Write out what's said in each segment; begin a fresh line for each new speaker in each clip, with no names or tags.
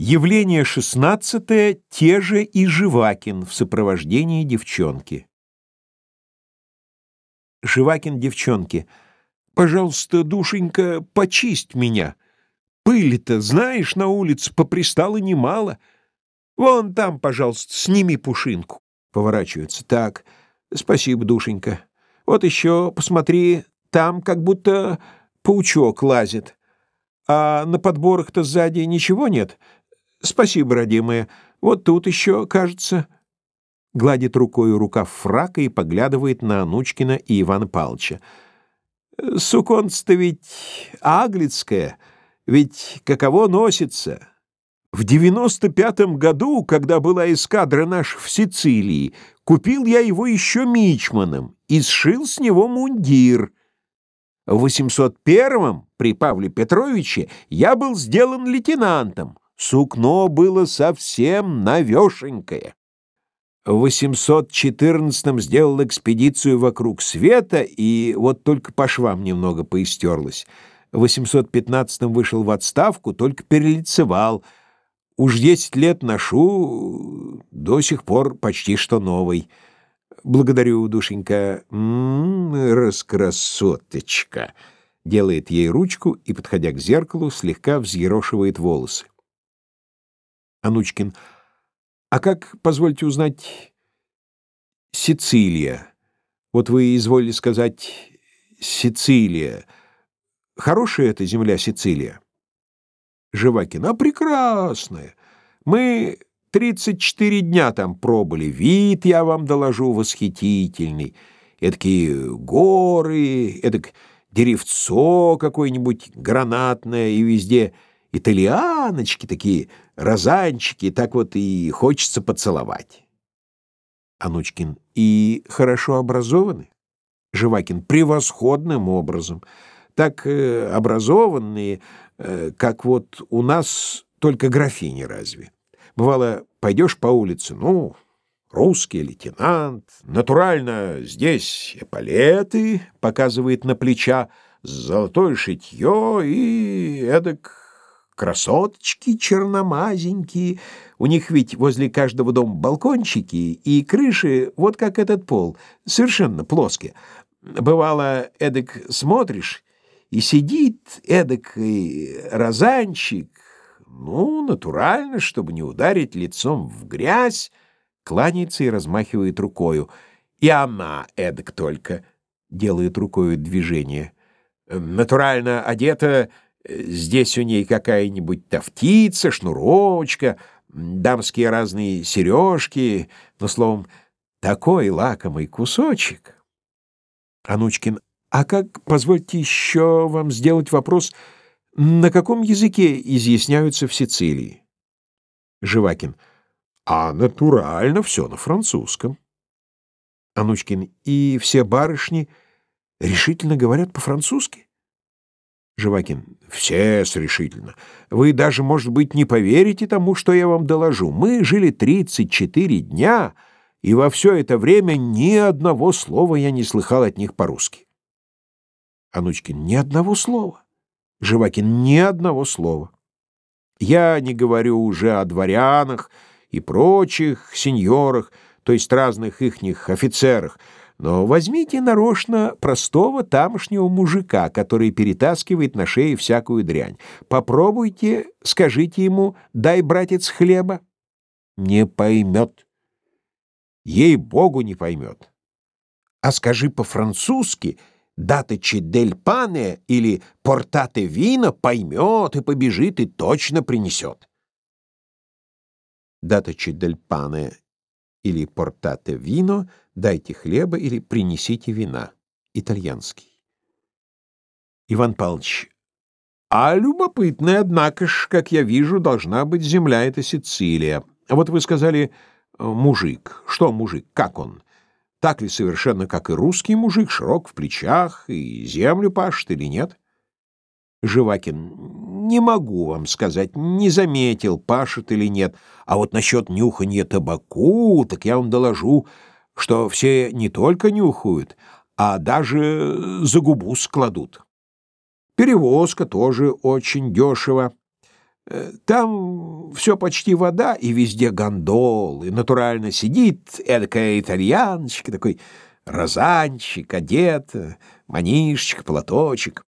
Явление шестнадцатое, те же и Живакин в сопровождении девчонки. Живакин девчонке. «Пожалуйста, душенька, почисть меня. Пыль-то, знаешь, на улице попристало немало. Вон там, пожалуйста, сними пушинку». Поворачивается. «Так, спасибо, душенька. Вот еще, посмотри, там как будто паучок лазит. А на подборах-то сзади ничего нет?» Спасибо, родимая. Вот тут еще, кажется...» Гладит рукой рукав фрака и поглядывает на Анучкина и Ивана Павловича. «Суконце-то ведь аглицкое, ведь каково носится?» В девяносто пятом году, когда была эскадра наша в Сицилии, купил я его еще мичманом и сшил с него мундир. В 801-м при Павле Петровиче я был сделан лейтенантом. Сукно было совсем навешенькое. В 814-м сделал экспедицию вокруг света, и вот только по швам немного поистерлась. В 815-м вышел в отставку, только перелицевал. Уж десять лет ношу, до сих пор почти что новый. Благодарю, душенька. М -м, раскрасоточка. Делает ей ручку и, подходя к зеркалу, слегка взъерошивает волосы. Анучкин. А как, позвольте узнать, Сицилия? Вот вы изволили сказать Сицилия. Хорошая эта земля Сицилия? Живакин. А прекрасная. Мы 34 дня там пробыли. Вид, я вам доложу, восхитительный. Эдакие горы, эдак деревцо какое-нибудь гранатное и везде итальяночки такие, розанчики, так вот и хочется поцеловать. Анучкин. И хорошо образованы? Живакин. Превосходным образом. Так э, образованные, э, как вот у нас только графини разве. Бывало, пойдешь по улице, ну, русский лейтенант, натурально здесь эполеты, показывает на плеча, золотое шитье и эдак красоточки черномазенькие. У них ведь возле каждого дома балкончики и крыши, вот как этот пол, совершенно плоские. Бывало, эдак смотришь, и сидит эдак розанчик, ну, натурально, чтобы не ударить лицом в грязь, кланяется и размахивает рукою. И она эдак только делает рукою движение. Натурально одета Здесь у ней какая-нибудь тафтица, шнуровочка, дамские разные сережки, но, словом, такой лакомый кусочек. Анучкин, а как, позвольте еще вам сделать вопрос, на каком языке изъясняются в Сицилии? Живакин, а натурально все на французском. Анучкин, и все барышни решительно говорят по-французски? Живакин. все решительно. Вы даже, может быть, не поверите тому, что я вам доложу. Мы жили 34 дня, и во все это время ни одного слова я не слыхал от них по-русски. Анучкин. Ни одного слова. Живакин. Ни одного слова. Я не говорю уже о дворянах и прочих сеньорах, то есть разных ихних офицерах, но возьмите нарочно простого тамошнего мужика, который перетаскивает на шее всякую дрянь. Попробуйте, скажите ему, дай, братец, хлеба. Не поймет. Ей-богу, не поймет. А скажи по-французски «датечи дель пане» или «портате вина» поймет и побежит и точно принесет. «Датечи дель пане» или «портате вино» дайте хлеба или принесите вина. Итальянский. Иван Павлович. А любопытная, однако ж, как я вижу, должна быть земля эта Сицилия. А вот вы сказали э, мужик. Что мужик? Как он? Так ли совершенно, как и русский мужик, широк в плечах и землю пашет или нет? Живакин. Не могу вам сказать, не заметил, пашет или нет. А вот насчет нюханья табаку, так я вам доложу, что все не только нюхают, а даже за губу складут. Перевозка тоже очень дешево. Э, там все почти вода, и везде гондолы. Натурально сидит эдакая итальяночка, такой розанчик, одет, манишечка, платочек.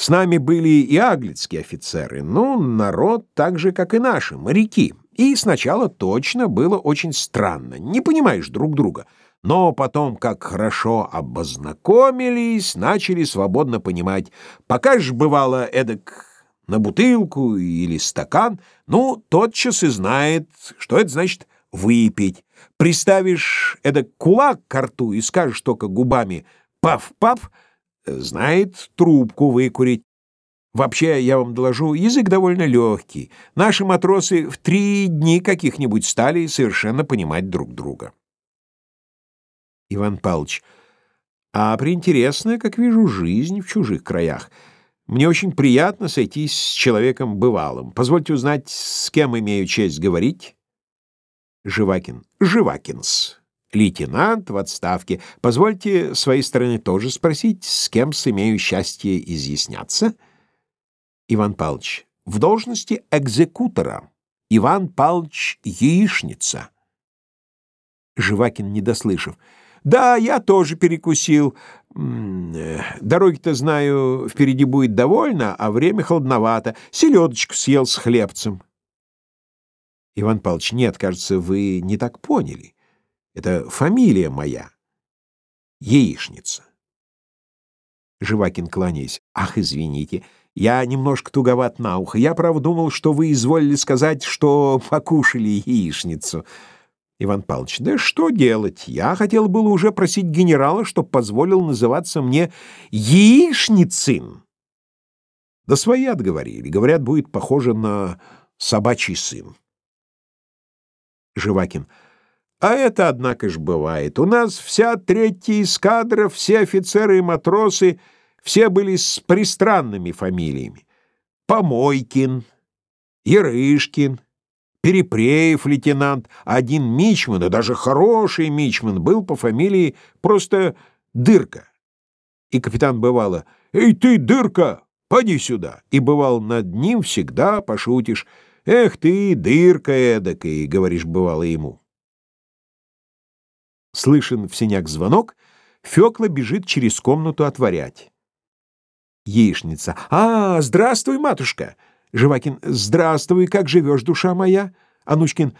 С нами были и аглицкие офицеры, ну, народ так же, как и наши, моряки. И сначала точно было очень странно, не понимаешь друг друга. Но потом, как хорошо обознакомились, начали свободно понимать. Пока ж бывало эдак на бутылку или стакан, ну, тотчас и знает, что это значит выпить. Приставишь эдак кулак к рту и скажешь только губами «паф-паф», знает трубку выкурить. Вообще, я вам доложу, язык довольно легкий. Наши матросы в три дни каких-нибудь стали совершенно понимать друг друга. Иван Павлович, а приинтересная, как вижу, жизнь в чужих краях. Мне очень приятно сойтись с человеком бывалым. Позвольте узнать, с кем имею честь говорить? Живакин. Живакинс лейтенант в отставке. Позвольте своей стороны тоже спросить, с кем сумею счастье изъясняться? Иван Павлович, в должности экзекутора. Иван Павлович Яичница. Живакин, не дослышав. Да, я тоже перекусил. Э, дороги-то, знаю, впереди будет довольно, а время холодновато. Селедочку съел с хлебцем. Иван Павлович, нет, кажется, вы не так поняли. Это фамилия моя. Яичница. Живакин, кланяясь. Ах, извините, я немножко туговат на ухо. Я, правда, думал, что вы изволили сказать, что покушали яичницу. Иван Павлович, да что делать? Я хотел было уже просить генерала, чтоб позволил называться мне яичницын. Да свои отговорили. Говорят, будет похоже на собачий сын. Живакин. А это, однако ж, бывает. У нас вся третья эскадра, все офицеры и матросы, все были с пристранными фамилиями. Помойкин, Ярышкин, Перепреев лейтенант, один мичман, и даже хороший мичман, был по фамилии просто Дырка. И капитан бывало «Эй ты, Дырка, поди сюда!» И бывал над ним всегда пошутишь «Эх ты, Дырка эдакая!» — говоришь бывало ему. Слышен в синяк звонок, Фёкла бежит через комнату отворять. Яичница. «А, здравствуй, матушка!» Живакин. «Здравствуй, как живешь, душа моя?» Анучкин.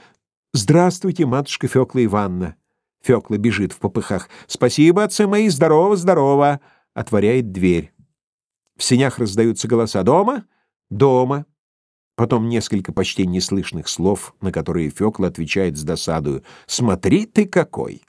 «Здравствуйте, матушка Фёкла Ивановна». Фёкла бежит в попыхах. «Спасибо, отцы мои, здорово, здорово!» Отворяет дверь. В сенях раздаются голоса. «Дома? Дома!» Потом несколько почти неслышных слов, на которые Фёкла отвечает с досадою. «Смотри ты какой!»